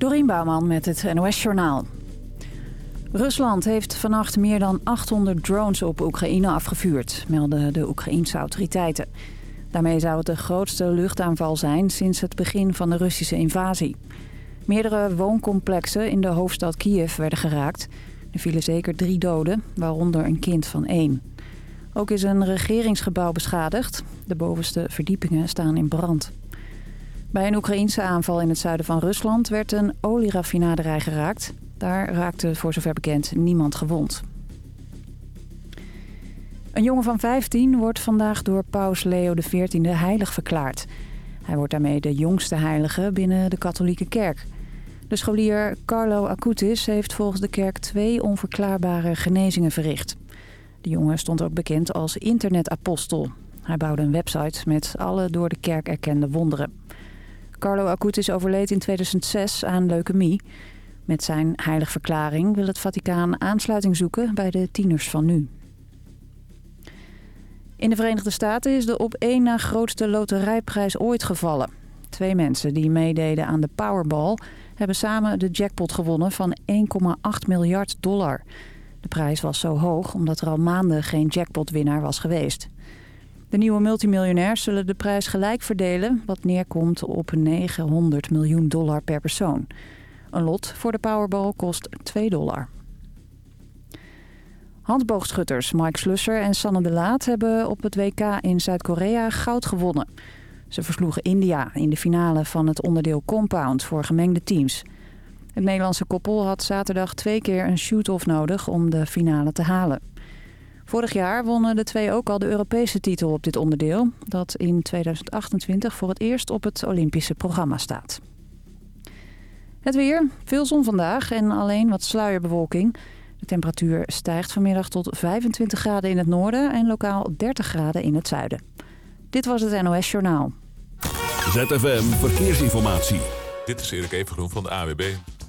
Dorien Bouwman met het NOS Journaal. Rusland heeft vannacht meer dan 800 drones op Oekraïne afgevuurd, melden de Oekraïense autoriteiten. Daarmee zou het de grootste luchtaanval zijn sinds het begin van de Russische invasie. Meerdere wooncomplexen in de hoofdstad Kiev werden geraakt. Er vielen zeker drie doden, waaronder een kind van één. Ook is een regeringsgebouw beschadigd. De bovenste verdiepingen staan in brand. Bij een Oekraïense aanval in het zuiden van Rusland werd een olieraffinaderij geraakt. Daar raakte voor zover bekend niemand gewond. Een jongen van 15 wordt vandaag door paus Leo XIV heilig verklaard. Hij wordt daarmee de jongste heilige binnen de katholieke kerk. De scholier Carlo Acutis heeft volgens de kerk twee onverklaarbare genezingen verricht. De jongen stond ook bekend als internetapostel. Hij bouwde een website met alle door de kerk erkende wonderen. Carlo Acutis overleed in 2006 aan leukemie. Met zijn heiligverklaring wil het Vaticaan aansluiting zoeken bij de tieners van nu. In de Verenigde Staten is de op één na grootste loterijprijs ooit gevallen. Twee mensen die meededen aan de Powerball hebben samen de jackpot gewonnen van 1,8 miljard dollar. De prijs was zo hoog omdat er al maanden geen jackpotwinnaar was geweest. De nieuwe multimiljonairs zullen de prijs gelijk verdelen... wat neerkomt op 900 miljoen dollar per persoon. Een lot voor de Powerball kost 2 dollar. Handboogschutters Mike Slusser en Sanne de Laat hebben op het WK in Zuid-Korea goud gewonnen. Ze versloegen India in de finale van het onderdeel Compound voor gemengde teams. Het Nederlandse koppel had zaterdag twee keer een shoot-off nodig om de finale te halen. Vorig jaar wonnen de twee ook al de Europese titel op dit onderdeel... dat in 2028 voor het eerst op het Olympische programma staat. Het weer, veel zon vandaag en alleen wat sluierbewolking. De temperatuur stijgt vanmiddag tot 25 graden in het noorden... en lokaal 30 graden in het zuiden. Dit was het NOS Journaal. ZFM Verkeersinformatie. Dit is Erik Evengroen van de AWB.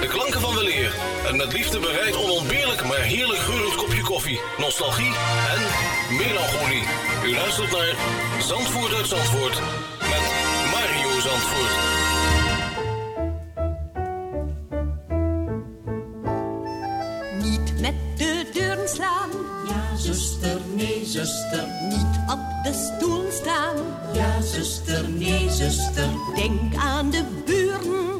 De klanken van weleer en met liefde bereid onontbeerlijk maar heerlijk geurend kopje koffie, nostalgie en melancholie. U luistert naar Zandvoort uit Zandvoort met Mario Zandvoort. Niet met de deuren slaan. Ja, zuster, nee, zuster. Niet op de stoel staan. Ja, zuster, nee, zuster. Denk aan de buren.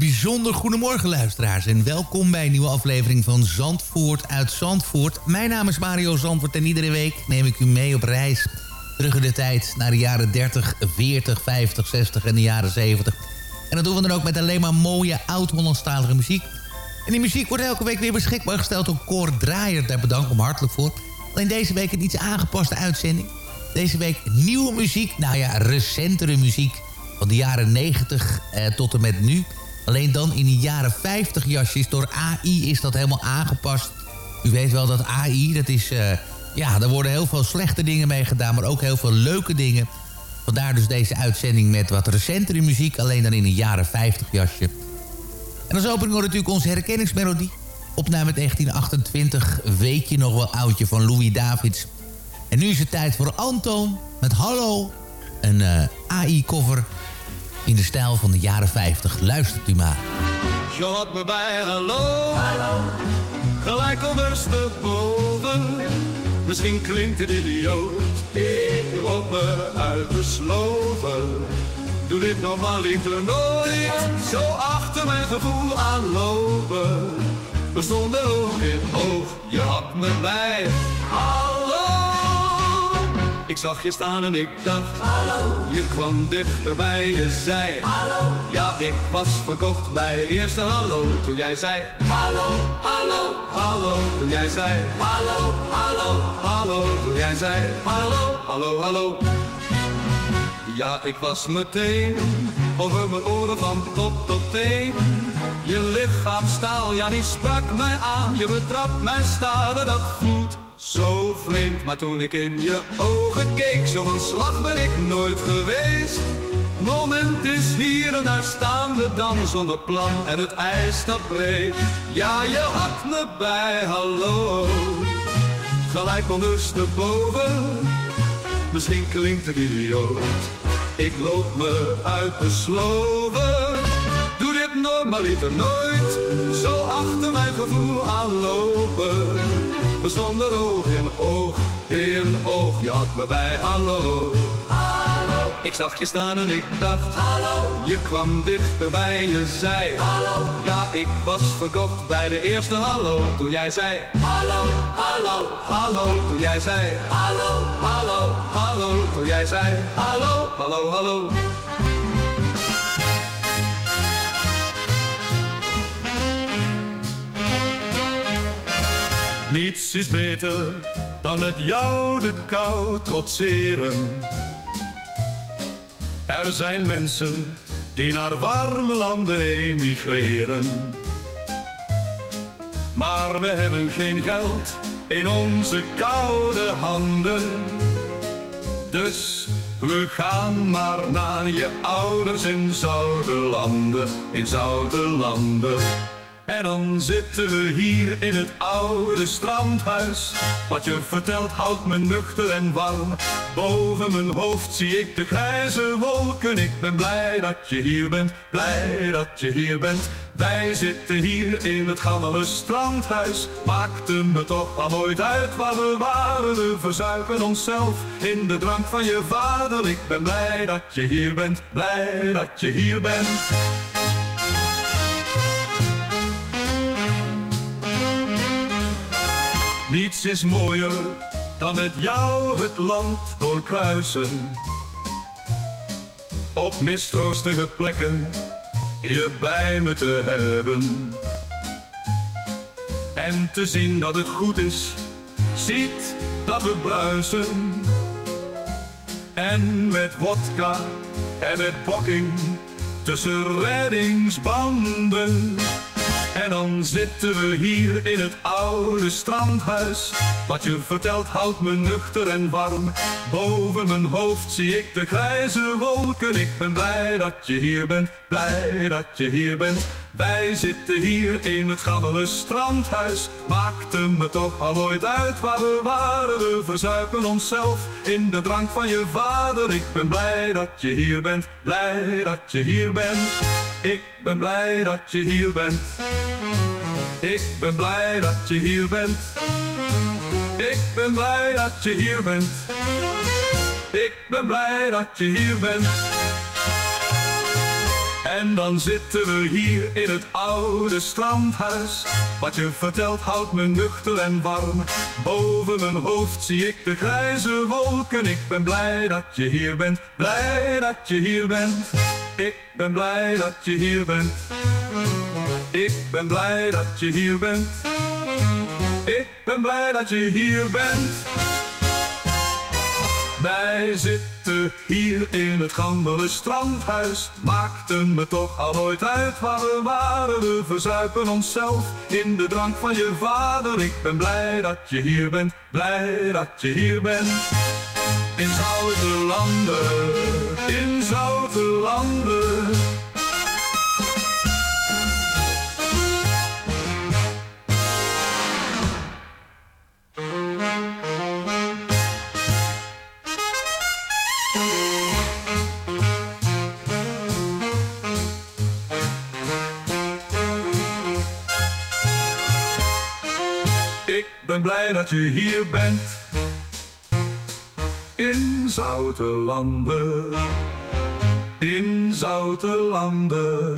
Bijzonder goedemorgen luisteraars en welkom bij een nieuwe aflevering van Zandvoort uit Zandvoort. Mijn naam is Mario Zandvoort en iedere week neem ik u mee op reis terug in de tijd naar de jaren 30, 40, 50, 60 en de jaren 70. En dat doen we dan ook met alleen maar mooie oud-Hollandstalige muziek. En die muziek wordt elke week weer beschikbaar gesteld door Cor Draaier. Daar bedank ik hartelijk voor. Alleen deze week een iets aangepaste uitzending. Deze week nieuwe muziek, nou ja, recentere muziek van de jaren 90 eh, tot en met nu. Alleen dan in de jaren 50 jasjes. Door AI is dat helemaal aangepast. U weet wel dat AI, dat is... Uh, ja, daar worden heel veel slechte dingen mee gedaan... maar ook heel veel leuke dingen. Vandaar dus deze uitzending met wat recentere muziek... alleen dan in een jaren 50 jasje. En als opening hoort natuurlijk onze herkenningsmelodie. Opname 1928, weet je nog wel oudje van Louis Davids. En nu is het tijd voor Anton met Hallo. Een uh, AI-cover in de stijl van de jaren 50. Luistert u maar. Je had me bij hallo, hallo. gelijk ondersteboven. Misschien klinkt het idioot, ik word me uitgesloven. Doe dit nog maar liever nooit, zo achter mijn gevoel aanlopen. We stonden oog in oog, je had me bij hallo. Ik zag je staan en ik dacht, hallo. Je kwam dichterbij, je zei, hallo. Ja, ik was verkocht bij je eerste hallo. Toen jij zei, hallo, hallo, hallo. Toen jij zei, hallo, hallo, hallo. Toen jij zei, hallo, hallo, hallo. Ja, ik was meteen over mijn oren van top tot teen. Je lichaam staal, ja, die sprak mij aan. Je betrapt mijn staren, dat voelt zo vreemd, maar toen ik in je ogen keek, zo slag ben ik nooit geweest. Moment is hier en daar staan we dan zonder plan en het ijs dat breed. Ja, je had me bij, hallo, gelijk ondersteboven. Misschien klinkt het idioot, ik loop me uit de sloven. Doe dit normaliter nooit, zo achter mijn gevoel aanlopen. We stonden oog in oog, in oog, je had me bij, hallo. Hallo. Ik zag je staan en ik dacht, hallo. Je kwam dichterbij, je zei, hallo. Ja, ik was verkocht bij de eerste hallo. Toen jij zei, hallo, hallo, hallo. Toen jij zei, hallo, hallo, hallo. Toen jij zei, hallo, hallo, hallo. Niets is beter dan met jou de kou trotseren. Er zijn mensen die naar warme landen emigreren. Maar we hebben geen geld in onze koude handen. Dus we gaan maar naar je ouders in zoute landen, in zoute landen. En dan zitten we hier in het oude strandhuis. Wat je vertelt houdt me nuchter en warm. Boven mijn hoofd zie ik de grijze wolken. Ik ben blij dat je hier bent, blij dat je hier bent. Wij zitten hier in het gammele strandhuis. Maakte me toch al nooit uit waar we waren. We verzuipen onszelf in de drank van je vader. Ik ben blij dat je hier bent, blij dat je hier bent. Niets is mooier dan met jou het land doorkruisen. Op mistroostige plekken je bij me te hebben. En te zien dat het goed is, ziet dat we bruisen. En met wodka en met pokking tussen reddingsbanden. En dan zitten we hier in het oude strandhuis. Wat je vertelt houdt me nuchter en warm. Boven mijn hoofd zie ik de grijze wolken. Ik ben blij dat je hier bent, blij dat je hier bent. Wij zitten hier in het gammele strandhuis. Maakte me toch al nooit uit waar we waren. We verzuipen onszelf in de drank van je vader. Ik ben blij dat je hier bent, blij dat je hier bent. Ik ben blij dat je hier bent. Ik ben blij dat je hier bent. Ik ben blij dat je hier bent. Ik ben blij dat je hier bent. En dan zitten we hier in het oude strandhuis. Wat je vertelt houdt me nuchter en warm. Boven mijn hoofd zie ik de grijze wolken. Ik ben blij dat je hier bent, blij dat je hier bent. Ik ben blij dat je hier bent. Ik ben blij dat je hier bent. Ik ben blij dat je hier bent. Wij zitten hier in het gammele strandhuis. Maakte me toch al nooit uit waar we waren. We verzuipen onszelf in de drank van je vader. Ik ben blij dat je hier bent, blij dat je hier bent. In zoute landen, ben blij dat je hier bent. In zoute landen. In zoute landen.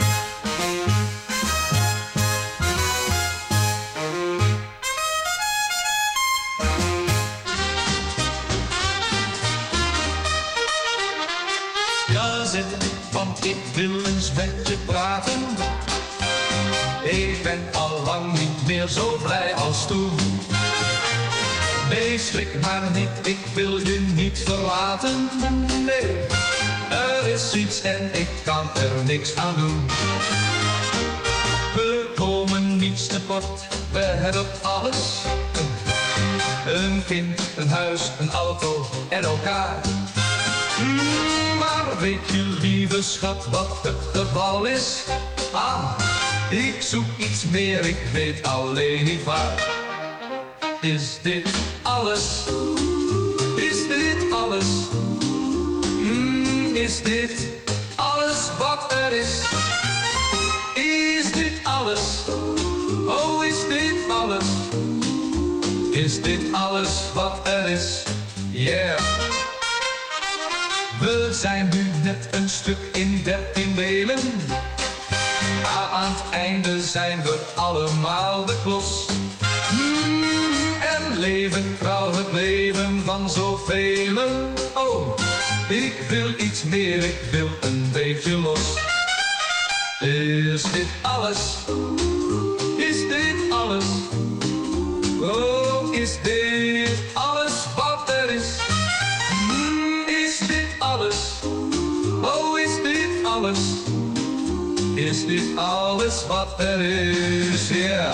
Ja, zit, want ik wil eens met je praten. Ik ben al lang niet meer zo blij als toen. Nee, schrik maar niet, ik wil je niet verlaten. Nee, er is iets en ik kan er niks aan doen. We komen niets tekort, we hebben alles. Een kind, een huis, een auto en elkaar. Maar weet je, lieve schat, wat het geval is? Ah, ik zoek iets meer, ik weet alleen niet waar. Is dit alles? Is dit alles? Mm, is dit alles wat er is? Is dit alles? Oh, is dit alles? Is dit alles wat er is? Yeah. We zijn nu net een stuk in dertien delen. Aan het einde zijn we allemaal de klos. En leven trouw het leven van zoveel. Oh, ik wil iets meer, ik wil een beetje los. Is dit alles? Is dit alles? Oh, is dit alles wat er is? Mm, is dit alles? Oh, is dit alles? Is dit alles wat er is? Ja.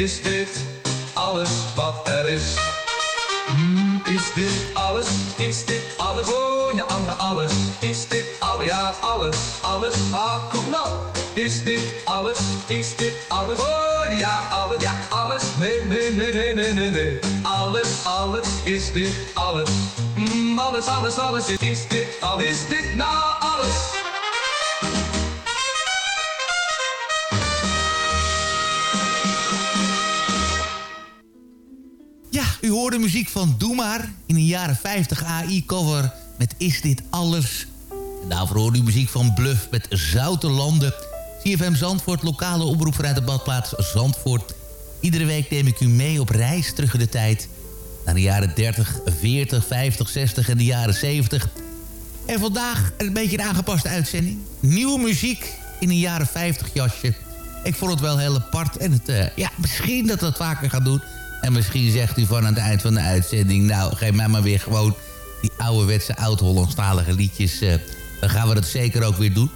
Is dit alles wat er is? Mm, is dit alles? Is dit alles? Oh ja, Anne, alles. Is dit alles? Ja, alles, alles. Ah, kom nou. Is dit alles? Is dit alles? Oh ja, alles, ja, alles. Nee, nee, nee, nee, nee, nee, nee. Alles, alles. Is dit alles? Mm, alles, alles, alles. Is, is dit alles? Is dit nou alles? Hoorde muziek van Doe Maar in een jaren 50 AI-cover met Is Dit Alles? En daarvoor hoorde u muziek van Bluff met Zoute Landen. CFM Zandvoort, lokale omroep vanuit de badplaats Zandvoort. Iedere week neem ik u mee op reis terug in de tijd... naar de jaren 30, 40, 50, 60 en de jaren 70. En vandaag een beetje een aangepaste uitzending. Nieuwe muziek in een jaren 50 jasje. Ik vond het wel heel apart en het, uh, ja, misschien dat we het vaker gaan doen... En misschien zegt u van aan het eind van de uitzending... nou, geef mij maar weer gewoon die ouderwetse oud-Hollandstalige liedjes. Uh, dan gaan we dat zeker ook weer doen.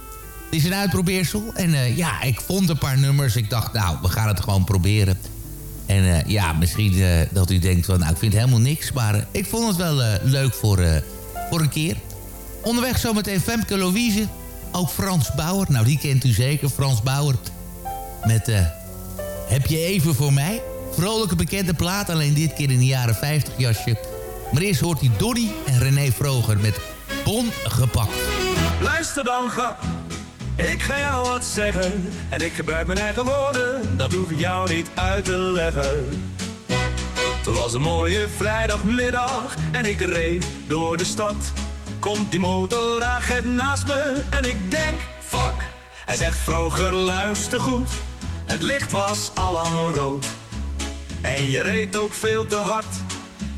Het is een uitprobeersel. En uh, ja, ik vond een paar nummers. Ik dacht, nou, we gaan het gewoon proberen. En uh, ja, misschien dat u denkt van... nou, ik vind helemaal niks. Maar ik vond het wel leuk voor, voor een keer. Onderweg zometeen Femke Louise. Ook Frans Bauer. Nou, die kent u zeker. Frans Bauer. Met Heb je even voor mij... Vrolijke bekende plaat, alleen dit keer in de jaren 50 jasje. Maar eerst hoort hij Donny en René Vroger met Bon gepakt. Luister dan, grap. Ik ga jou wat zeggen. En ik gebruik mijn eigen woorden. Dat hoef ik jou niet uit te leggen. Het was een mooie vrijdagmiddag. En ik reed door de stad. Komt die motoragent naast me. En ik denk, fuck. Hij zegt, Vroger, luister goed. Het licht was al lang rood. En je reed ook veel te hard.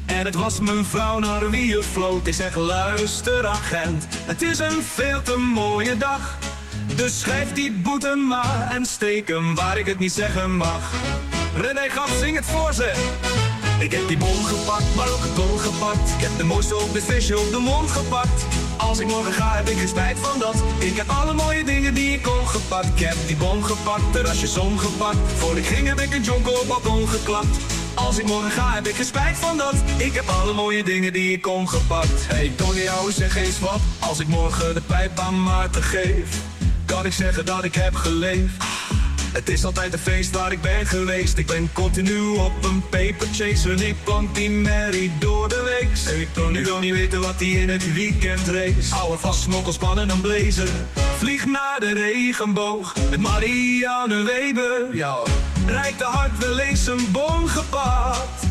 En het was mijn vrouw naar wie je floot. Ik zeg luister agent, het is een veel te mooie dag. Dus schrijf die boete maar en steek hem waar ik het niet zeggen mag. René gaf, zing het voor ze. Ik heb die bon gepakt, maar ook het ton gepakt. Ik heb de mooiste op de visje op de mond gepakt. Als ik morgen ga, heb ik geen spijt van dat. Ik heb alle mooie dingen die ik kon gepakt. Ik heb die bon gepakt, terrasje zon gepakt. Voor ik ging heb ik een jonko op balkon geklapt. Als ik morgen ga, heb ik geen spijt van dat. Ik heb alle mooie dingen die ik kon gepakt. Hey Tony, jou zeg eens wat. Als ik morgen de pijp aan Maarten geef, kan ik zeggen dat ik heb geleefd. Het is altijd een feest waar ik ben geweest. Ik ben continu op een paper chase en ik plank die Mary door de week. Ik kan nu wel niet weten wat hij in het weekend race. Hou vast, smokkelspannen en blazer. Vlieg naar de regenboog met Marianne Weber. Ja, rijdt de hart wel eens een boom gepakt.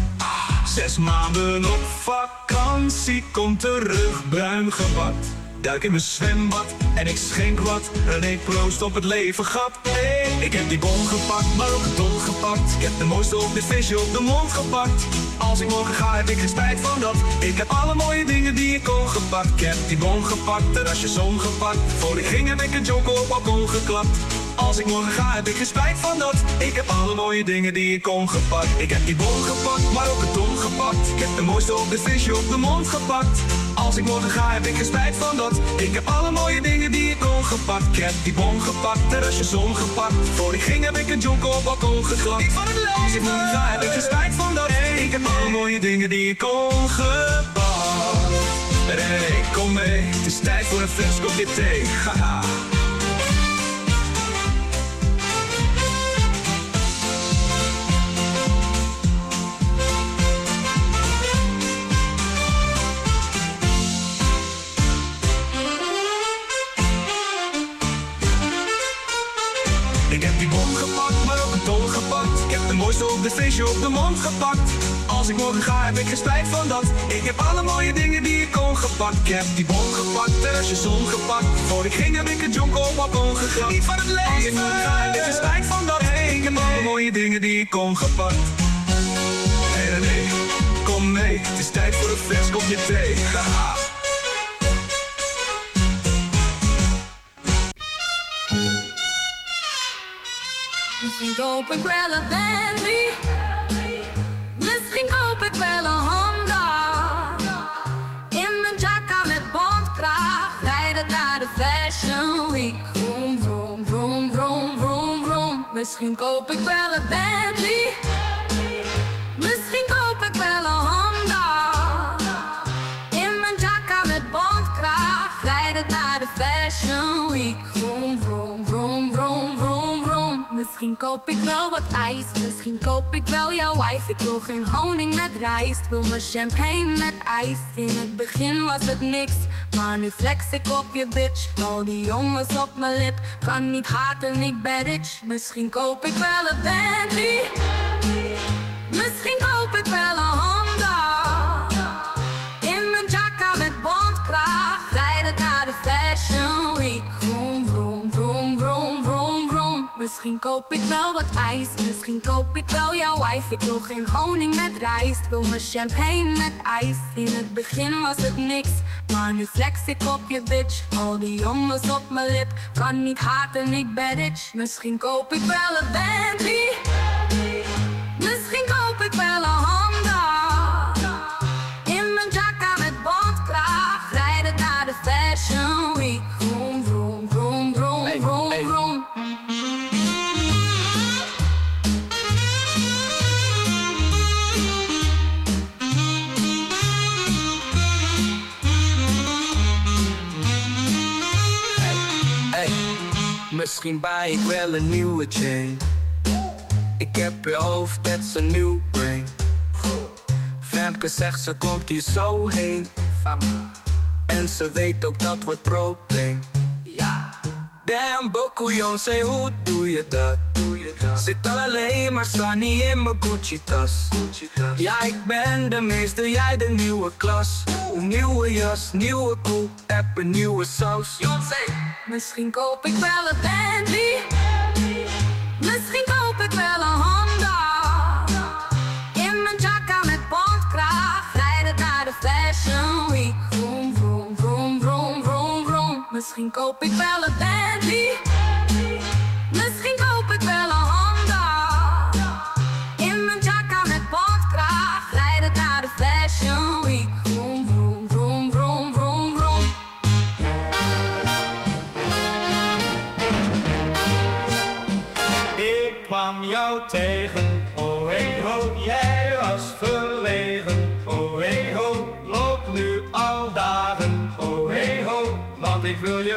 Zes maanden op vakantie, komt terug bruin gebakt. Duik in mijn zwembad en ik schenk wat. René proost op het leven. Hey, ik heb die bon gepakt, maar ook een ton gepakt. Ik heb de mooiste op dit feestje op de mond gepakt. Als ik morgen ga, heb ik geen spijt van dat. Ik heb alle mooie dingen die ik kon gepakt. Ik heb die bon gepakt, en als je zon gepakt. Voor ik ging heb ik een jonko op balkon geklapt. Als ik morgen ga, heb ik geen spijt van dat. Ik heb alle mooie dingen die ik kon gepakt. Ik heb die bon gepakt, maar ook een ton gepakt. Ik heb de mooiste op dit feestje op de mond gepakt. Als ik morgen ga, heb ik geen spijt van dat. Ik heb alle mooie dingen die ik kon gepakt. Ik heb die bon gepakt, terrasje zon gepakt. Voor ik ging heb ik een jonko op balkon geklapt. Ik van het leven. Als ik morgen ga, heb ik geen spijt van dat. Ik heb alle mooie dingen die ik kon gepakt. Hey, kom mee, het is tijd voor een fles kopje thee. Haha. Bon gepakt, maar ook een gepakt. Ik heb de mooiste op de feestje op de mond gepakt. Als ik morgen ga, heb ik geen spijt van dat. Ik heb alle mooie dingen die ik kon gepakt. Ik heb die bon gepakt, terrasje zon gepakt. Voor ik ging heb ik een jonko op balkon gegrapt. Niet van het leven. Als ik morgen ga, heb ik geen spijt van dat. Ik heb alle mooie dingen die ik kon gepakt. Hey René, kom mee. Het is tijd voor een vers kopje thee. Haha. Misschien koop ik wel een Bentley. Misschien koop ik wel een Honda. In mijn jacka met bondkraag. Rijden naar de Fashion Week. Vroom, vroom, vroom, vroom, vroom, vroom. Misschien koop ik wel een Bentley. Misschien koop ik wel wat ijs. Misschien koop ik wel jouw wife. Ik wil geen honing met rijst. Wil mijn champagne met ijs. In het begin was het niks. Maar nu flex ik op je bitch. Al die jongens op mijn lip. Kan niet haten, ik ben rich. Misschien koop ik wel een Bentley. Misschien koop ik wel een Misschien koop ik wel wat ijs. Misschien koop ik wel jouw wife. Ik wil geen honing met rijst. Wil mijn champagne met ijs. In het begin was het niks. Maar nu flex ik op je bitch. Al die jongens op mijn lip. Kan niet haten, ik ben rich. Misschien koop ik wel een Bentley. Misschien buy ik wel een nieuwe chain. Ik heb je hoofd, is een nieuw brain. Femke zegt ze komt hier zo heen. En ze weet ook dat wordt probleem. Damn, Bokuyon, say hoe doe je dat? Zit alleen maar staan niet in mijn Gucci tas. Ja, ik ben de meester, jij de nieuwe klas. Nieuwe jas, nieuwe koe, heb een nieuwe saus. Misschien koop ik wel een Bentley. Misschien koop ik wel een Honda. In mijn jacka met bondkraag. Rijden naar de Fashion Week. Vroom, vroom, vroom, vroom, vroom, vroom. Misschien koop ik wel een Bentley.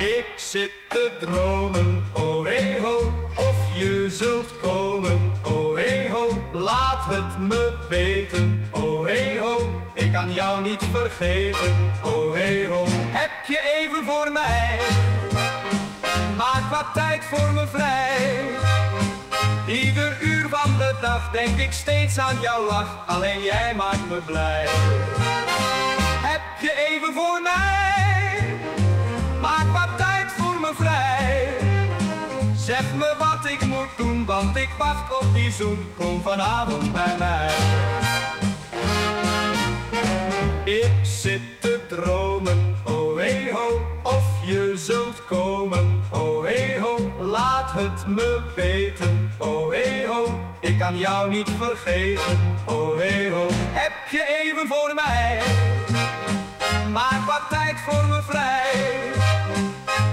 Ik zit te dromen, oh ho, of je zult komen, oh ho. Laat het me weten, oh ho, ik kan jou niet vergeten, oh ho. Heb je even voor mij, maak wat tijd voor me vrij. Ieder uur van de dag denk ik steeds aan jouw lach, alleen jij maakt me blij. Heb je even voor mij, maak vrij. Zeg me wat ik moet doen, want ik wacht op die zoen, kom vanavond bij mij. Ik zit te dromen, oh hey ho, of je zult komen, oh hey ho, laat het me weten, oh hey ho, ik kan jou niet vergeten, oh hey ho. Heb je even voor mij, maak wat tijd voor me vrij.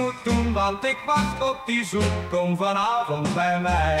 moet doen, want ik wacht op die zoen, kom vanavond bij mij.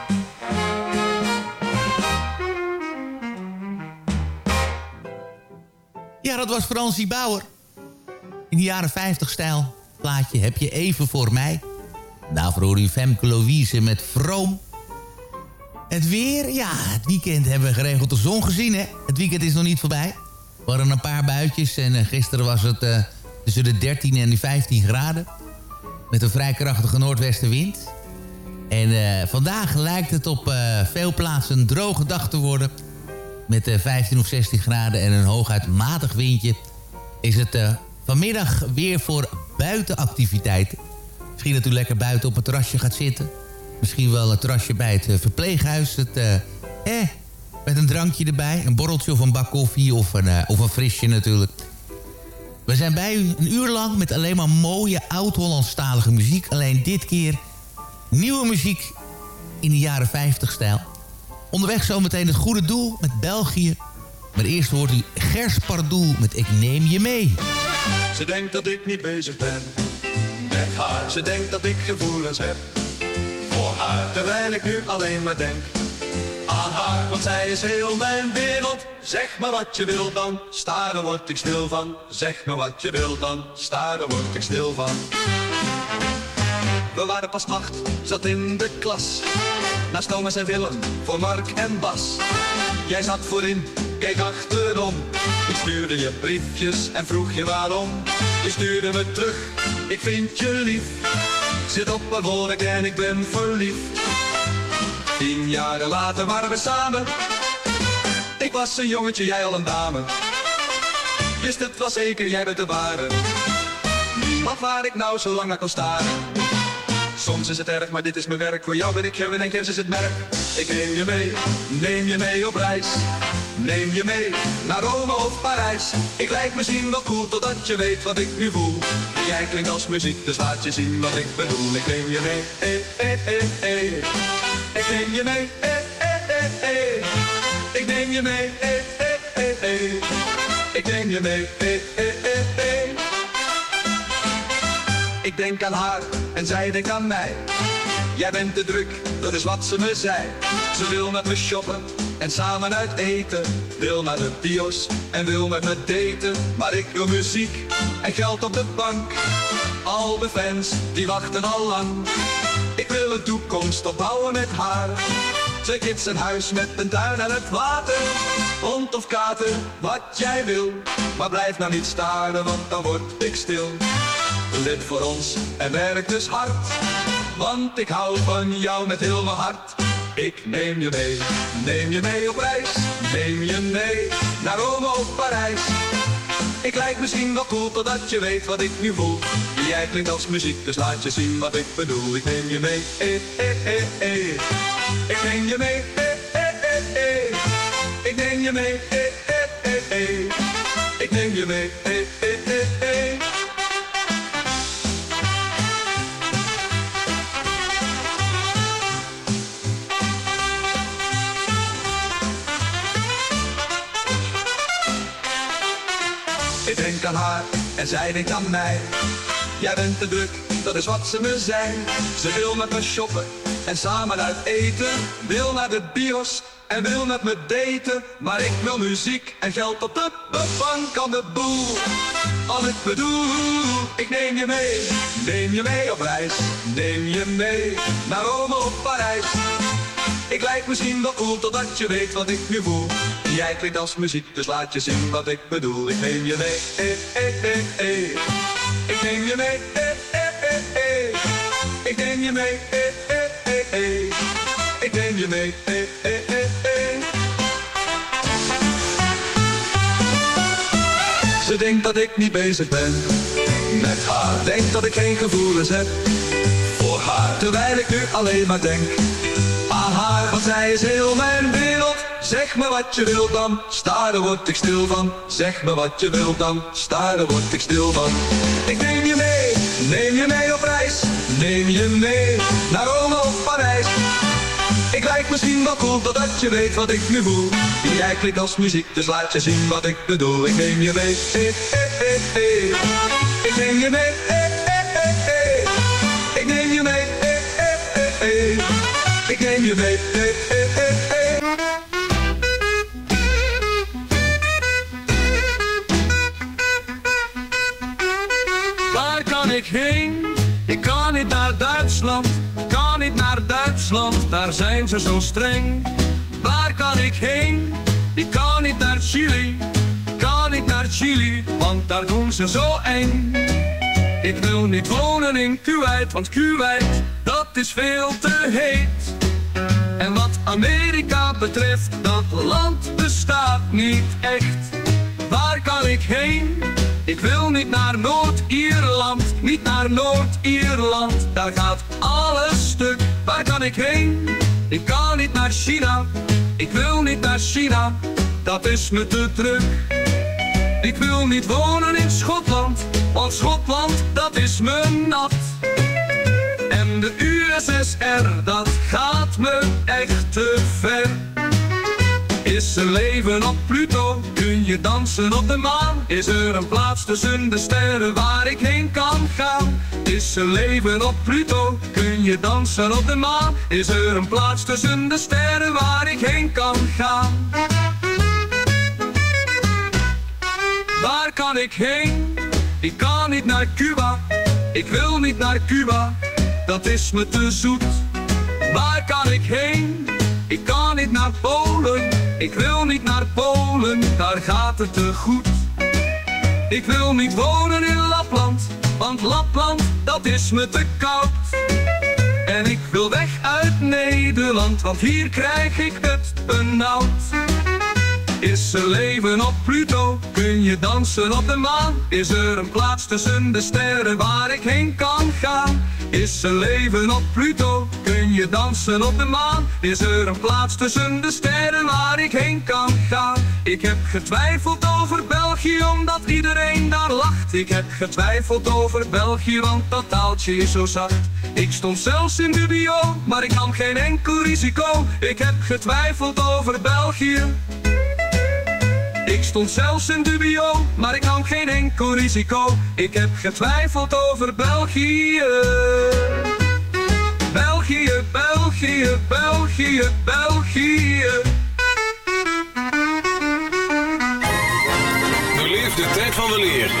Ja, dat was Fransie Bauer. In de jaren 50 stijl. Plaatje heb je even voor mij. Daarvoor hoor u Femke Louise met Vroom. Het weer, ja, het weekend hebben we geregeld de zon gezien, hè. Het weekend is nog niet voorbij. Er waren een paar buitjes en uh, gisteren was het uh, tussen de 13 en de 15 graden. Met een vrij krachtige noordwestenwind. En uh, vandaag lijkt het op veel plaatsen een droge dag te worden met uh, 15 of 16 graden en een hooguit matig windje... is het uh, vanmiddag weer voor buitenactiviteiten. Misschien dat u lekker buiten op het terrasje gaat zitten. Misschien wel het terrasje bij het uh, verpleeghuis. Het, eh, met een drankje erbij. Een borreltje of een bak koffie of een, of een frisje natuurlijk. We zijn bij u een uur lang met alleen maar mooie oud-Hollandstalige muziek. Alleen dit keer nieuwe muziek in de jaren 50 stijl. Onderweg zometeen het goede doel met België. Maar eerst hoort u Gers Pardoel met Ik Neem Je Mee. Ze denkt dat ik niet bezig ben met haar. Ze denkt dat ik gevoelens heb voor haar. Terwijl ik nu alleen maar denk aan haar. Want zij is heel mijn wereld. Zeg maar wat je wil dan, staren word ik stil van. Zeg me wat je wil dan, staren word ik stil van. We waren pas acht, zat in de klas. Naast Thomas en Willem, voor Mark en Bas. Jij zat voorin, keek achterom. Ik stuurde je briefjes en vroeg je waarom. Je stuurde me terug, ik vind je lief. Zit op een wolk en ik ben verliefd. Tien jaren later waren we samen. Ik was een jongetje, jij al een dame. Wist het wel zeker, jij bent de ware. Niemand waar ik nou zo lang naar kan staren. Soms is het erg, maar dit is mijn werk. Voor jou ben ik hier en denk, is het merk. Ik neem je mee, neem je mee op reis. Neem je mee naar Rome of Parijs. Ik lijk misschien wel cool, totdat je weet wat ik nu voel. Jij klinkt als muziek, dus laat je zien wat ik bedoel. Ik neem je mee, eh, eh, eh, eh. Ik neem je mee, eh, eh, eh, eh. Ik neem je mee, eh, eh, eh, eh. Ik neem je mee, eh, eh, Ik denk aan haar en zij denkt aan mij. Jij bent te druk, dat is wat ze me zei. Ze wil met me shoppen en samen uit eten. Wil naar de bios en wil met me daten. Maar ik wil muziek en geld op de bank. Al fans, die wachten al lang. Ik wil een toekomst opbouwen met haar. Twee kids een huis met een tuin en het water. Hond of kater, wat jij wil. Maar blijf nou niet staren, want dan word ik stil. Lid voor ons en werk dus hard. Want ik hou van jou met heel mijn hart. Ik neem je mee, neem je mee op reis. Neem je mee naar Rome of Parijs. Ik lijk misschien wel cool totdat je weet wat ik nu voel. Jij klinkt als muziek, dus laat je zien wat ik bedoel. Ik neem je mee, eh, eh, eh, eh. Ik neem je mee, eh, eh, eh. Ik neem je mee. Ik neem je mee, haar en zij denkt aan mij. Jij bent te druk, dat is wat ze me zei. Ze wil met me shoppen en samen uit eten. Wil naar de bios en wil met me daten. Maar ik wil muziek en geld op de bank aan de boel. Al ik bedoel, ik neem je mee. Neem je mee op reis, neem je mee naar Rome of Parijs. Ik lijk misschien wel cool totdat je weet wat ik nu voel. Jij klinkt als muziek, dus laat je zien wat ik bedoel. Ik neem je mee, eh, eh, eh, eh. Ik neem je mee, eh, eh, eh, eh. Ik neem je mee, eh, eh, eh, eh. Ik neem je mee, eh, eh, eh, eh. Ze denkt dat ik niet bezig ben met haar. Denkt dat ik geen gevoelens heb voor haar. Terwijl ik nu alleen maar denk aan haar, want zij is heel mijn wereld. Zeg me wat je wil dan, staren word ik stil van. Zeg me wat je wil dan, staren word ik stil van. Ik neem je mee, neem je mee op reis. Neem je mee naar Rome of Parijs. Ik lijk misschien wel cool totdat je weet wat ik nu voel. Jij klinkt als muziek, dus laat je zien wat ik bedoel. Ik neem je mee, eh, eh, eh. Ik neem je mee, Waar kan ik heen? Ik kan niet naar Duitsland, kan niet naar Duitsland, daar zijn ze zo streng. Waar kan ik heen? Ik kan niet naar Chili, kan niet naar Chili, want daar doen ze zo eng. Ik wil niet wonen in Kuwait, want Kuwait, dat is veel te heet. Amerika betreft, dat land bestaat niet echt. Waar kan ik heen? Ik wil niet naar Noord-Ierland, niet naar Noord-Ierland, daar gaat alles stuk. Waar kan ik heen? Ik kan niet naar China, ik wil niet naar China, dat is me te druk. Ik wil niet wonen in Schotland, want Schotland, dat is me nat. En de USSR, dat gaat me echt te ver. Is er leven op Pluto? Kun je dansen op de maan? Is er een plaats tussen de sterren waar ik heen kan gaan? Is er leven op Pluto? Kun je dansen op de maan? Is er een plaats tussen de sterren waar ik heen kan gaan? Waar kan ik heen? Ik kan niet naar Cuba. Ik wil niet naar Cuba. Dat is me te zoet. Waar kan ik heen? Ik kan niet naar Polen. Ik wil niet naar Polen. Daar gaat het te goed. Ik wil niet wonen in Lapland. Want Lapland, dat is me te koud. En ik wil weg uit Nederland. Want hier krijg ik het benauwd. Is er leven op Pluto? Kun je dansen op de maan? Is er een plaats tussen de sterren waar ik heen kan gaan? Is er leven op Pluto? Kun je dansen op de maan? Is er een plaats tussen de sterren waar ik heen kan gaan? Ik heb getwijfeld over België omdat iedereen daar lacht. Ik heb getwijfeld over België want dat taaltje is zo zacht. Ik stond zelfs in dubio, maar ik nam geen enkel risico. Ik heb getwijfeld over België. Ik stond zelfs in dubio, maar ik nam geen enkel risico. Ik heb getwijfeld over België. België, België, België, België. De tijd van weleer met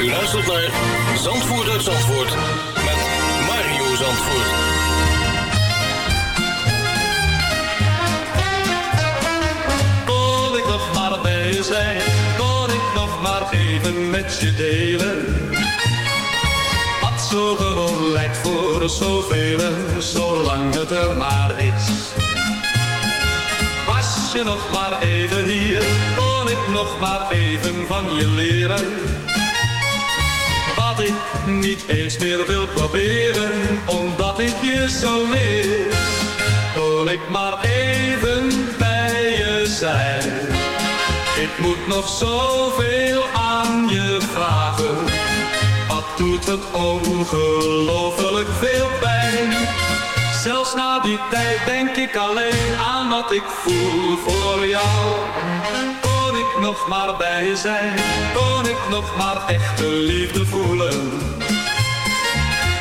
U luistert naar Zandvoort uit Zandvoort met Mario Zandvoort. Kon ik nog maar bij je zijn, kon ik nog maar even met je delen. Wat zo gewoon lijkt voor zoveel, zolang het er maar is. Was je nog maar even hier, kon ik nog maar even van je leren. Ik niet eens meer wil proberen, omdat ik je zo mis. Kon ik maar even bij je zijn. Ik moet nog zoveel aan je vragen. Wat doet het ongelooflijk veel pijn. Zelfs na die tijd denk ik alleen aan wat ik voel voor jou. Ik nog maar bij je zijn, kon ik nog maar echte liefde voelen.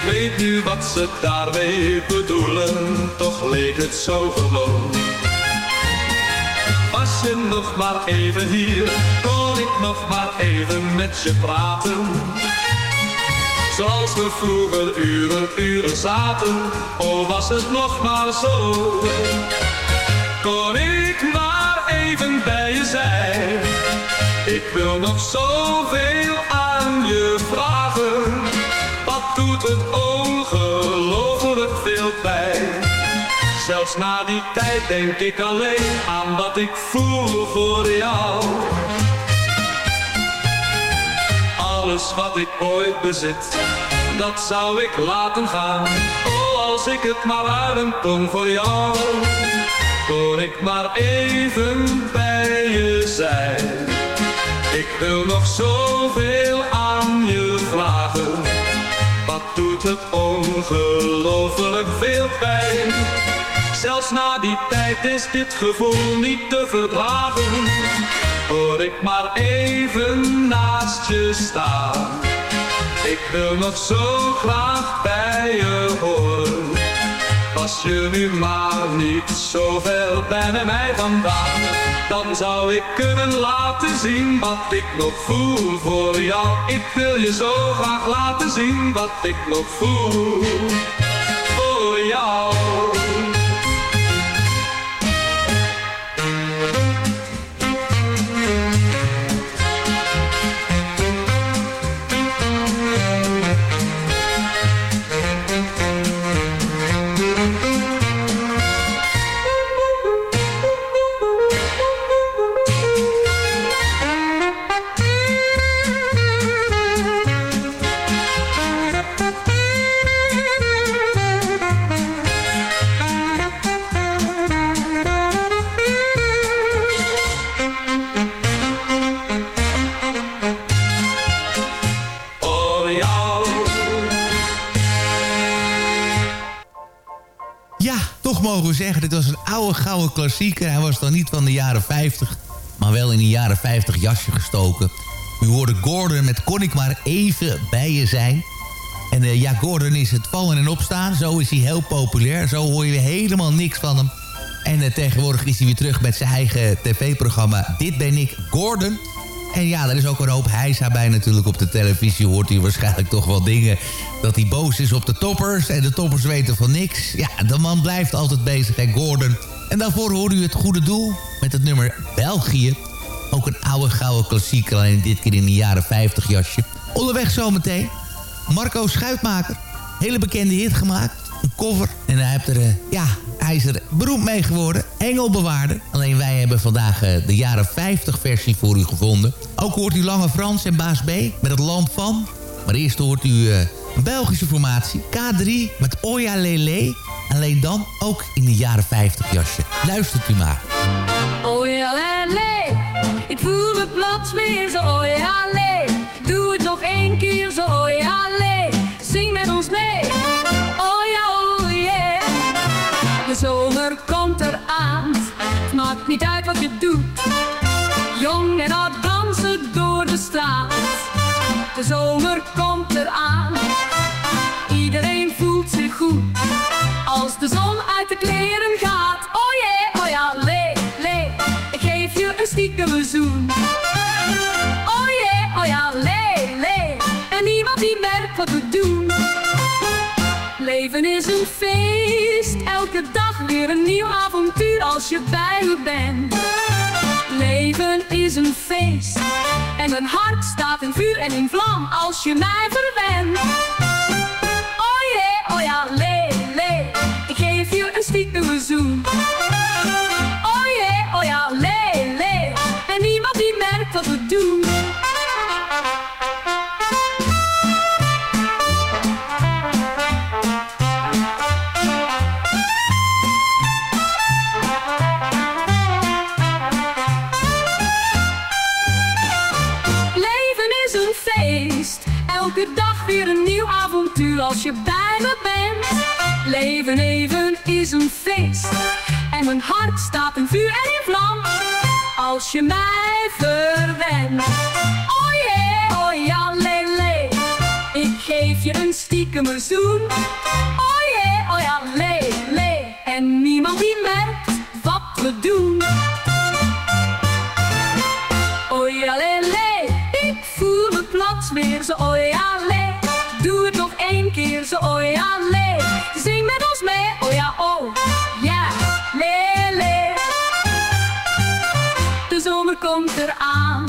Weet nu wat ze daarmee bedoelen, toch leek het zo gewoon. Was je nog maar even hier, kon ik nog maar even met je praten. Zoals we vroeger uren, uren zaten, oh was het nog maar zo. Kon ik maar bij je ik wil nog zoveel aan je vragen. Wat doet het ongelooflijk veel pijn. Zelfs na die tijd denk ik alleen aan wat ik voel voor jou. Alles wat ik ooit bezit, dat zou ik laten gaan. Oh, als ik het maar uit kon voor jou. Kon ik maar even bij je zijn. Ik wil nog zoveel aan je vragen. Wat doet het ongelooflijk veel pijn. Zelfs na die tijd is dit gevoel niet te verdragen. Hoor ik maar even naast je staan. Ik wil nog zo graag bij je horen. Was je nu maar niet zo ver bij mij vandaan. Dan zou ik kunnen laten zien wat ik nog voel voor jou. Ik wil je zo graag laten zien wat ik nog voel voor jou. Klassieker. Hij was dan niet van de jaren 50, maar wel in een jaren 50 jasje gestoken. U hoorde Gordon met Kon ik maar even bij je zijn. En eh, ja, Gordon is het vallen en opstaan. Zo is hij heel populair. Zo hoor je helemaal niks van hem. En eh, tegenwoordig is hij weer terug met zijn eigen tv-programma Dit ben ik, Gordon. En ja, er is ook een hoop heisa bij natuurlijk op de televisie. Hoort hij waarschijnlijk toch wel dingen dat hij boos is op de toppers. En de toppers weten van niks. Ja, de man blijft altijd bezig, hè, Gordon. En daarvoor hoorde u het goede doel met het nummer België. Ook een oude gouden klassieker, alleen dit keer in een jaren 50 jasje. Onderweg zometeen. Marco Schuitmaker. Hele bekende hit gemaakt. Cover. En hij, heeft er, uh, ja, hij is er beroemd mee geworden. Engelbewaarder. Alleen wij hebben vandaag uh, de jaren 50 versie voor u gevonden. Ook hoort u Lange Frans en Baas B met het land van. Maar eerst hoort u uh, een Belgische formatie. K3 met Oya Lele. Alleen dan ook in de jaren 50 jasje. Luistert u maar. Oya Lele. Ik voel me plots weer zo Oya Lele. Wat je doet. Jong en oud dansen door de straat. De zomer komt eraan. Iedereen voelt zich goed. Als de zon uit de kleren gaat. Oh yeah, oh ja, lee, lee. Ik geef je een stiekem zoen. Oh yeah, oh ja, lee, lee. En niemand die merkt wat we doen. Leven is een feest, elke dag weer een nieuw avontuur als je bij me bent. Leven is een feest en mijn hart staat in vuur en in vlam als je mij verwendt. Oh yeah, oh ja, lee, lee, ik geef je een stiekem zoen. Oh yeah, oh ja, lee, lee, en niemand die merkt wat we doen. Elke dag weer een nieuw avontuur als je bij me bent. Leven even is een feest en mijn hart staat in vuur en in vlam als je mij verwendt. Oh yeah, oh ja, lele, ik geef je een stiekeme zoen. Oh yeah, oh ja, lele, en niemand die merkt wat we doen. Zo oh ja, lee. Doe het nog één keer zo oh ja, lee. Zing met ons mee, oh ja, oh ja, lee, lee. De zomer komt eraan,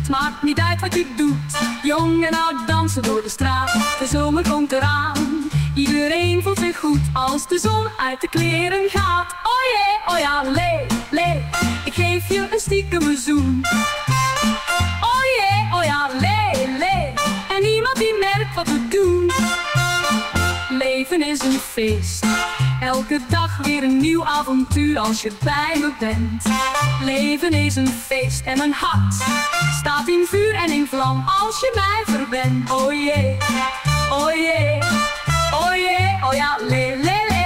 het maakt niet uit wat je doet. Jong en oud dansen door de straat, de zomer komt eraan. Iedereen voelt zich goed als de zon uit de kleren gaat. Oh yeah, oh ja, lee, lee. Ik geef je een stiekeme zoen. Oh yeah, oh ja. En die merkt wat we doen. Leven is een feest. Elke dag weer een nieuw avontuur als je bij me bent. Leven is een feest en mijn hart staat in vuur en in vlam als je mij verwendt. Oh yeah, oh yeah, oh yeah, oh ja, lee, lee, lee.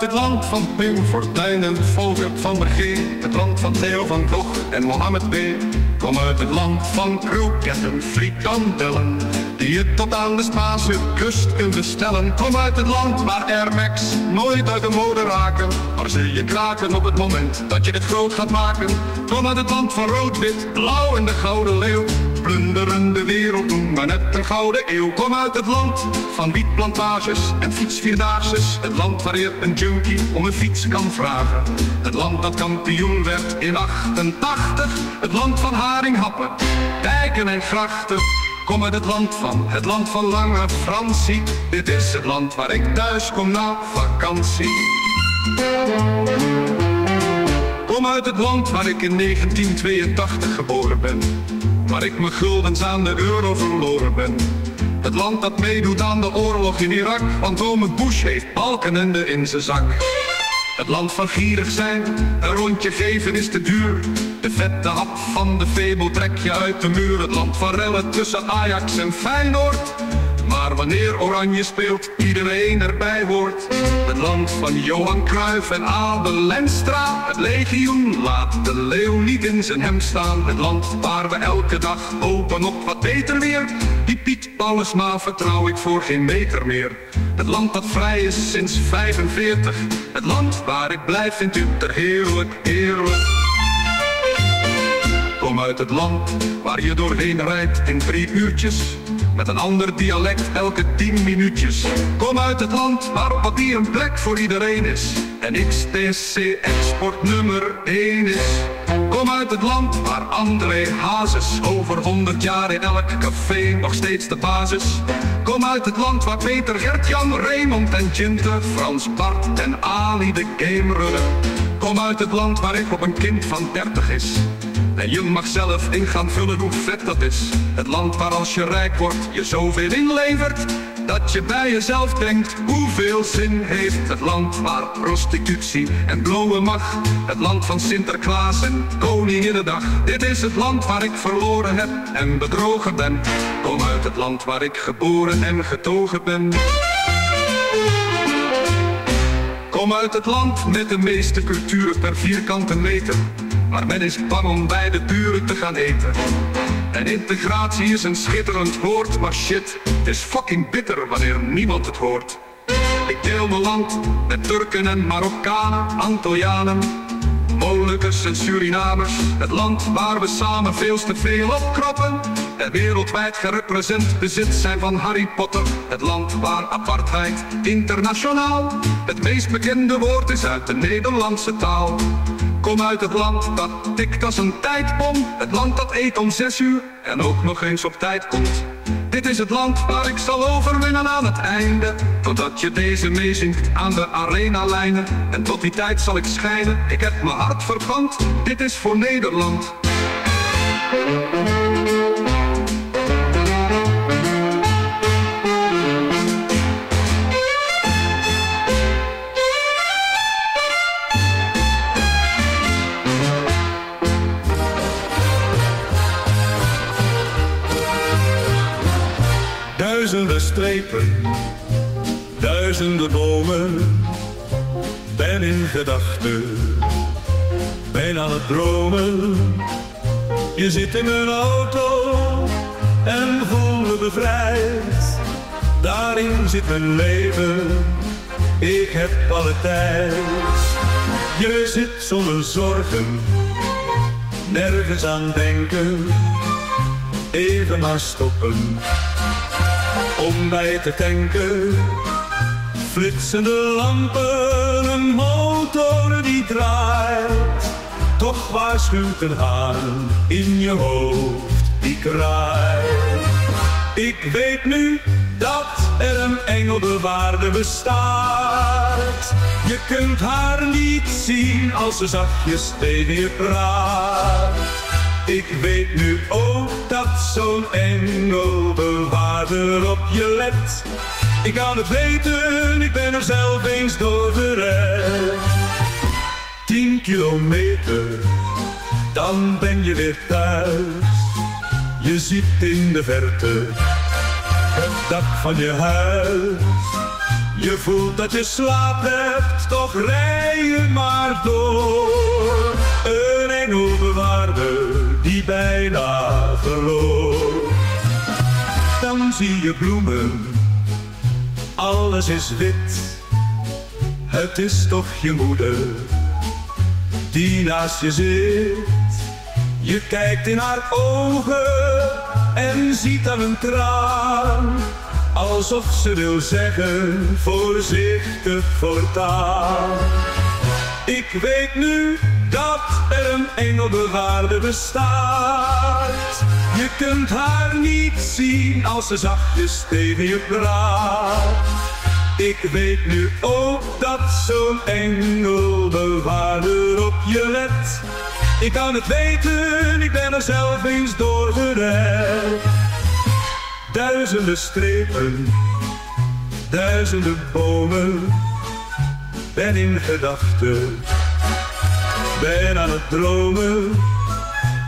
Uit het land van Pim Fortuyn en Volkert van Bergeen. Het land van Theo van Gogh en Mohammed B. Kom uit het land van kroketten, frikandellen. Die je tot aan de Spaanse kust kunt bestellen. Kom uit het land waar Air Max nooit uit de mode raken. Maar ze je kraken op het moment dat je het groot gaat maken. Kom uit het land van rood, wit, blauw en de gouden leeuw. Plunderen de wereld doen, maar net een gouden eeuw. Kom uit het land van wietplantages en fietsvierdaagses. Het land waar je een junkie om een fiets kan vragen. Het land dat kampioen werd in 88. Het land van haringhappen, dijken en grachten. Kom uit het land van, het land van lange Fransie. Dit is het land waar ik thuis kom na vakantie. Kom uit het land waar ik in 1982 geboren ben. Waar ik mijn guldens aan de euro verloren ben. Het land dat meedoet aan de oorlog in Irak. Want ome Bush heeft Balkenende in zijn zak. Het land van gierig zijn, een rondje geven is te duur. De vette hap van de Febo trek je uit de muur. Het land van rellen tussen Ajax en Feyenoord. Maar wanneer Oranje speelt, iedereen erbij hoort. Het land van Johan Cruijff en Abel Lenstra. Het legioen laat de leeuw niet in zijn hem staan. Het land waar we elke dag hopen op wat beter weer. Die Piet Paulusma vertrouw ik voor geen meter meer. Het land dat vrij is sinds 45. Het land waar ik blijf vindt u er heerlijk, heerlijk. Kom uit het land waar je doorheen rijdt in drie uurtjes. Met een ander dialect elke tien minuutjes. Kom uit het land waar op papier een plek voor iedereen is. En XTC export nummer 1 is. Kom uit het land waar André Hazes over 100 jaar in elk café nog steeds de basis. Kom uit het land waar Peter, Gert-Jan, Raymond en Jinte, Frans, Bart en Ali de game runnen. Kom uit het land waar ik op een kind van 30 is. En je mag zelf in gaan vullen hoe vet dat is. Het land waar als je rijk wordt je zoveel inlevert. Dat je bij jezelf denkt hoeveel zin heeft. Het land waar prostitutie en blowen mag. Het land van Sinterklaas en Koninginnedag. Dit is het land waar ik verloren heb en bedrogen ben. Kom uit het land waar ik geboren en getogen ben. Kom uit het land met de meeste culturen per vierkante meter. Maar men is bang om bij de buren te gaan eten. En integratie is een schitterend woord, maar shit, het is fucking bitter wanneer niemand het hoort. Ik deel mijn land met Turken en Marokkanen, Antillianen, Molukkers en Surinamers. Het land waar we samen veel te veel opkroppen. En wereldwijd gerepresent bezit zijn van Harry Potter. Het land waar apartheid internationaal het meest bekende woord is uit de Nederlandse taal. Kom uit het land dat tikt als een tijdbom. Het land dat eet om zes uur en ook nog eens op tijd komt. Dit is het land waar ik zal overwinnen aan het einde. Totdat je deze meezingt aan de arenalijnen. En tot die tijd zal ik schijnen. Ik heb mijn hart verbrand. Dit is voor Nederland. Duizenden bomen. Ben in gedachten, ben aan het dromen. Je zit in een auto en voel me bevrijd. Daarin zit mijn leven, ik heb alle tijd. Je zit zonder zorgen, nergens aan denken. Even maar stoppen om bij te tanken. Flitsende lampen, een motor die draait. Toch waarschuwt een haan in je hoofd die kraait. Ik weet nu dat er een engelbewaarde bestaat. Je kunt haar niet zien als ze zachtjes tegen je praat. Ik weet nu ook dat zo'n engelbewaarder op je let. Ik kan het weten, ik ben er zelf eens door gered. Tien kilometer, dan ben je weer thuis. Je ziet in de verte het dak van je huis. Je voelt dat je slaap hebt, toch rij je maar door. Een engelbewaarder die bijna verloor. Dan zie je bloemen, alles is wit. Het is toch je moeder die naast je zit. Je kijkt in haar ogen en ziet dan een traan. Alsof ze wil zeggen, voorzichtig voortaan. Ik weet nu dat er een engelbewaarde bestaat. Je kunt haar niet zien als ze zachtjes tegen je praat. Ik weet nu ook dat zo'n engelbewaarder op je let. Ik kan het weten, ik ben er zelf eens door gered. Duizenden strepen, duizenden bomen, ben in gedachten ben aan het dromen.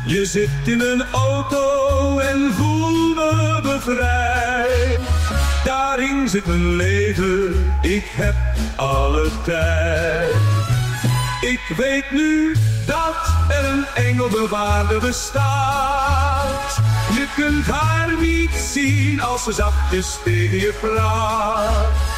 Je zit in een auto en voel me bevrijd. Daarin zit mijn leven, ik heb alle tijd. Ik weet nu dat er een engelbewaarder bestaat. Je kunt haar niet zien als ze zachtjes tegen je praat.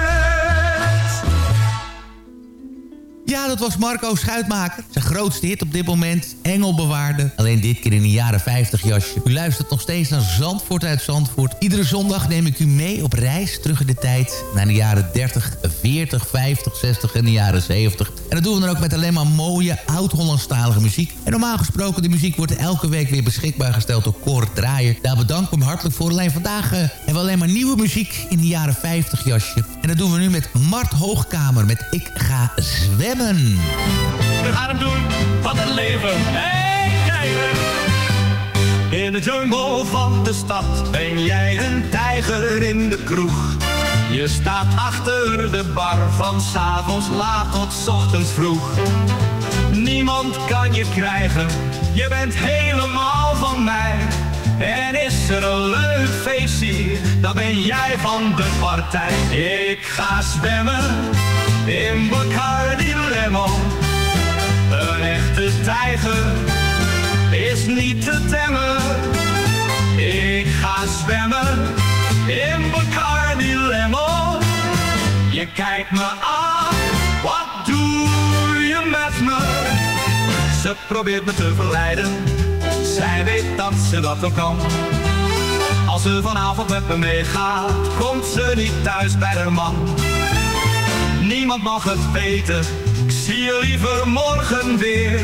Ja, dat was Marco Schuitmaker. Zijn grootste hit op dit moment, Engelbewaarde. Alleen dit keer in een jaren 50 jasje. U luistert nog steeds naar Zandvoort uit Zandvoort. Iedere zondag neem ik u mee op reis terug in de tijd... naar de jaren 30, 40, 50, 60 en de jaren 70. En dat doen we dan ook met alleen maar mooie, oud-Hollandstalige muziek. En normaal gesproken, de muziek wordt elke week weer beschikbaar gesteld door Cor Draaier. Daar bedank ik hem hartelijk voor. Alleen vandaag uh, hebben we alleen maar nieuwe muziek in de jaren 50 jasje. En dat doen we nu met Mart Hoogkamer met Ik ga zwemmen. We gaan hem doen wat het leven. Hey, tijger! In de jungle van de stad ben jij een tijger in de kroeg. Je staat achter de bar van s'avonds laat tot ochtends vroeg. Niemand kan je krijgen, je bent helemaal van mij. En is er een leuk feestje, dan ben jij van de partij. Ik ga zwemmen in Bacardi Lemon. Een echte tijger is niet te temmen. Ik ga zwemmen in Bacardi Lemon. Je kijkt me aan, wat doe je met me? Ze probeert me te verleiden, zij weet dat ze dat wel kan. Als ze vanavond met me meegaat, komt ze niet thuis bij haar man. Niemand mag het weten, ik zie je liever morgen weer.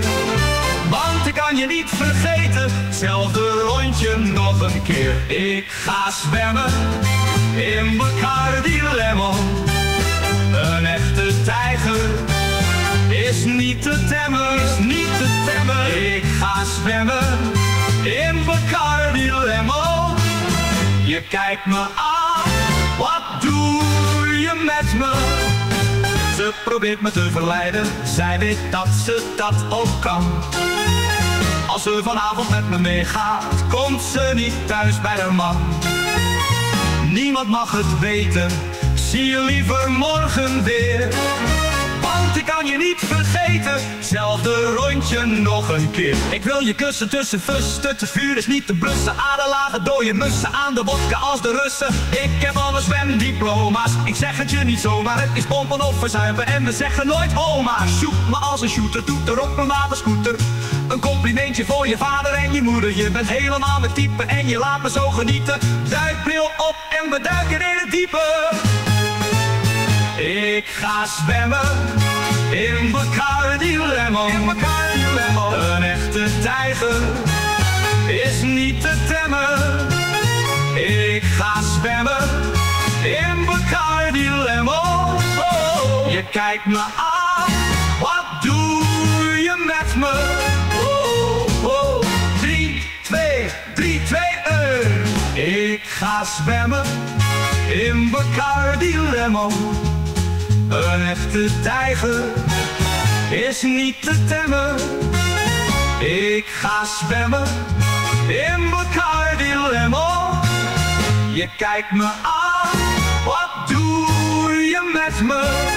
Want ik kan je niet vergeten, hetzelfde rondje nog een keer. Ik ga zwemmen in Bacardi Lemon. Een echte tijger is niet te temmen, is niet te temmen. Ik ga zwemmen in Bacardi Lemon. Je kijkt me aan, wat doe je met me? Ze probeert me te verleiden, zij weet dat ze dat ook kan. Als ze vanavond met me meegaat, komt ze niet thuis bij haar man. Niemand mag het weten, zie je liever morgen weer. Want ik kan je niet vergeten, zelfde rondje nog een keer. Ik wil je kussen tussen fusten, het vuur is niet te blussen. Aderlagen, dode mussen, aan de wodka als de Russen. Ik heb alle zwemdiploma's, ik zeg het je niet zomaar. Het is pompen of verzuipen en we zeggen nooit oma. Shoot me als een shooter, doet er op mijn waterscooter. Een complimentje voor je vader en je moeder. Je bent helemaal mijn type en je laat me zo genieten. Duikbril op en we duiken in het diepe. Ik ga zwemmen in Bacardi Lemon. In Bacardi Lemon. Een echte tijger is niet te temmen. Ik ga zwemmen in Bacardi Lemon. Oh, je kijkt me aan, wat doe je met me? Oh, oh, 3, 2, 3, 2, 1. Ik ga zwemmen in Bacardi Lemon. Een echte tijger is niet te temmen. Ik ga zwemmen in Bacardi Lemon. Je kijkt me aan, wat doe je met me?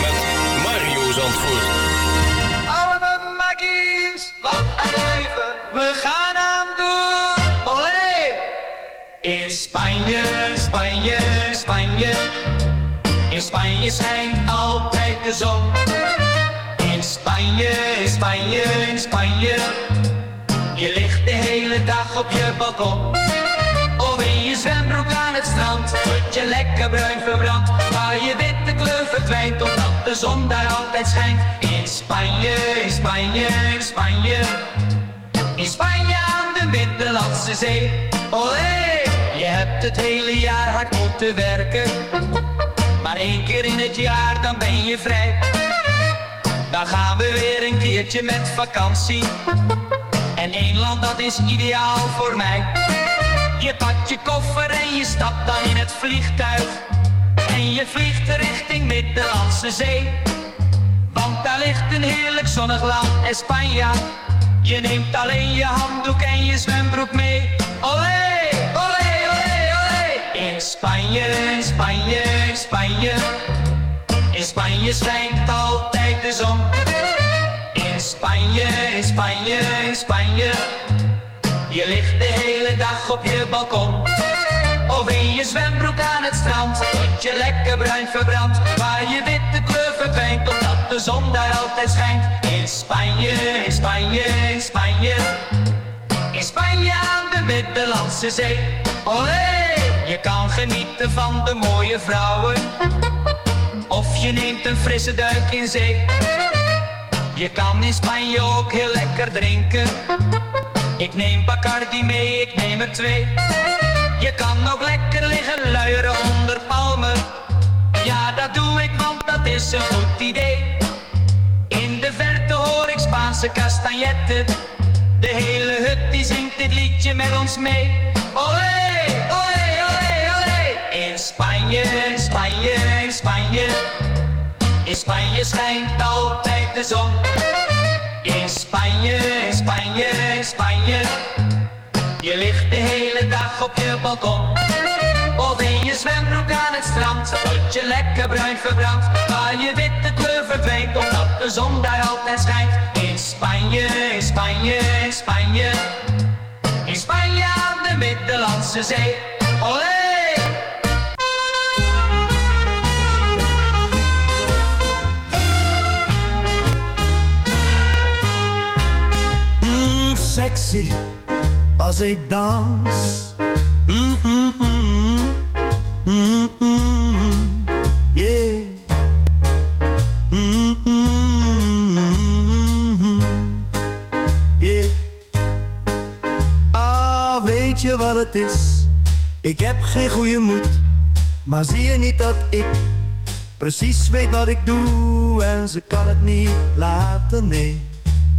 Mario Zandvoort. Wat een leven, we gaan hem doen. Olé! In Spanje, Spanje, Spanje. In Spanje schijnt altijd de zon. In Spanje, Spanje, in Spanje. Je ligt de hele dag op je balkon. Zwembroek aan het strand. Word je lekker bruin verbrand. Waar je witte kleur verdwijnt. Omdat de zon daar altijd schijnt. In Spanje, in Spanje, in Spanje. In Spanje aan de Middellandse Zee. Olé! Je hebt het hele jaar hard moeten werken. Maar één keer in het jaar, dan ben je vrij. Dan gaan we weer een keertje met vakantie. En één land, dat is ideaal voor mij. Je pakt je koffer en je stapt dan in het vliegtuig. En je vliegt richting Middellandse Zee. Want daar ligt een heerlijk zonnig land, Spanje. Je neemt alleen je handdoek en je zwembroek mee. Olé, olé, olé, olé. In Spanje, in Spanje, Spanje. In Spanje schijnt altijd de zon. In Spanje, in Spanje, in Spanje. Je ligt de hele dag op je balkon. Of in je zwembroek aan het strand. Tot je lekker bruin verbrandt. Waar je witte kleur verdwijnt. Omdat de zon daar altijd schijnt. In Spanje, in Spanje, in Spanje. In Spanje aan de Middellandse Zee. Olé! Je kan genieten van de mooie vrouwen. Of je neemt een frisse duik in zee. Je kan in Spanje ook heel lekker drinken. Ik neem Bacardi mee, ik neem er twee. Je kan ook lekker liggen luieren onder palmen. Ja, dat doe ik, want dat is een goed idee. In de verte hoor ik Spaanse castagnetten. De hele hut die zingt dit liedje met ons mee. Olé, olé, olé, olé. In Spanje, in Spanje, in Spanje. In Spanje schijnt altijd de zon. Spanje, Spanje, Spanje. Je ligt de hele dag op je balkon. Of in je zwembroek aan het strand. Tot je lekker bruin verbrandt. Waar je witte kleur verdwijnt. Omdat de zon daar altijd schijnt. In Spanje, in Spanje, in Spanje. In Spanje aan de Middellandse Zee. Olé! Sexy als ik dans. Mm. Ah, weet je wat het is? Ik heb geen goede moed, maar zie je niet dat ik precies weet wat ik doe en ze kan het niet laten, nee.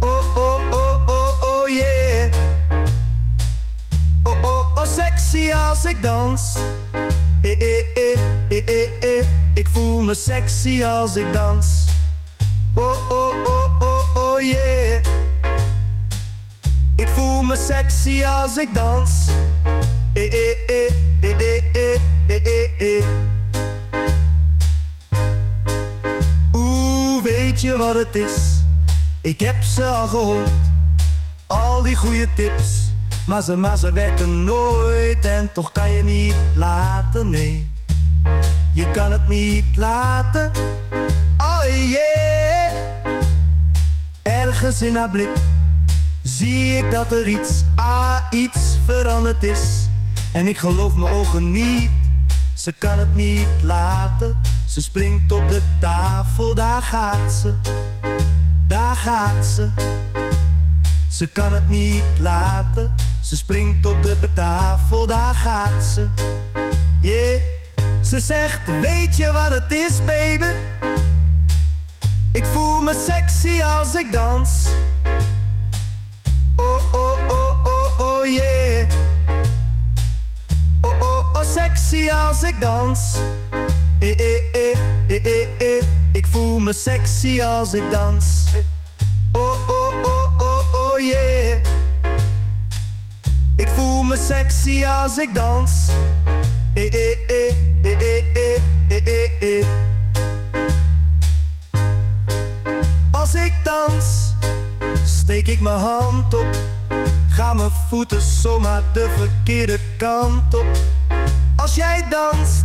Oh, oh, oh, oh, oh, yeah. Oh, oh, oh, sexy als ik dans. Eh, eh, eh, eh, eh, eh, Ik voel me sexy als ik dans. Oh, oh, oh, oh, oh, yeah. Ik voel me sexy als ik dans. Eh, eh, eh, eh, eh, eh, eh, eh. Oeh, weet je wat het is? Ik heb ze al gehoord, al die goede tips. Maar ze, maar ze werken nooit en toch kan je niet laten, nee. Je kan het niet laten, oh yeah. Ergens in haar blik zie ik dat er iets, ah iets veranderd is. En ik geloof mijn ogen niet, ze kan het niet laten. Ze springt op de tafel, daar gaat ze daar gaat ze. Ze kan het niet laten. Ze springt op de tafel, daar gaat ze. Yeah. Ze zegt, weet je wat het is, baby? Ik voel me sexy als ik dans. Oh, oh, oh, oh, oh, yeah. Oh, oh, oh, sexy als ik dans. Eh, eh, eh, eh, eh, eh. Ik voel me sexy als ik dans. Oh, oh, oh, oh, oh, yeah. Ik voel me sexy als ik dans. eh, eh, eh, eh, eh, eh, eh, eh. Als ik dans, steek ik mijn hand op. Gaan mijn voeten zomaar de verkeerde kant op. Als jij danst.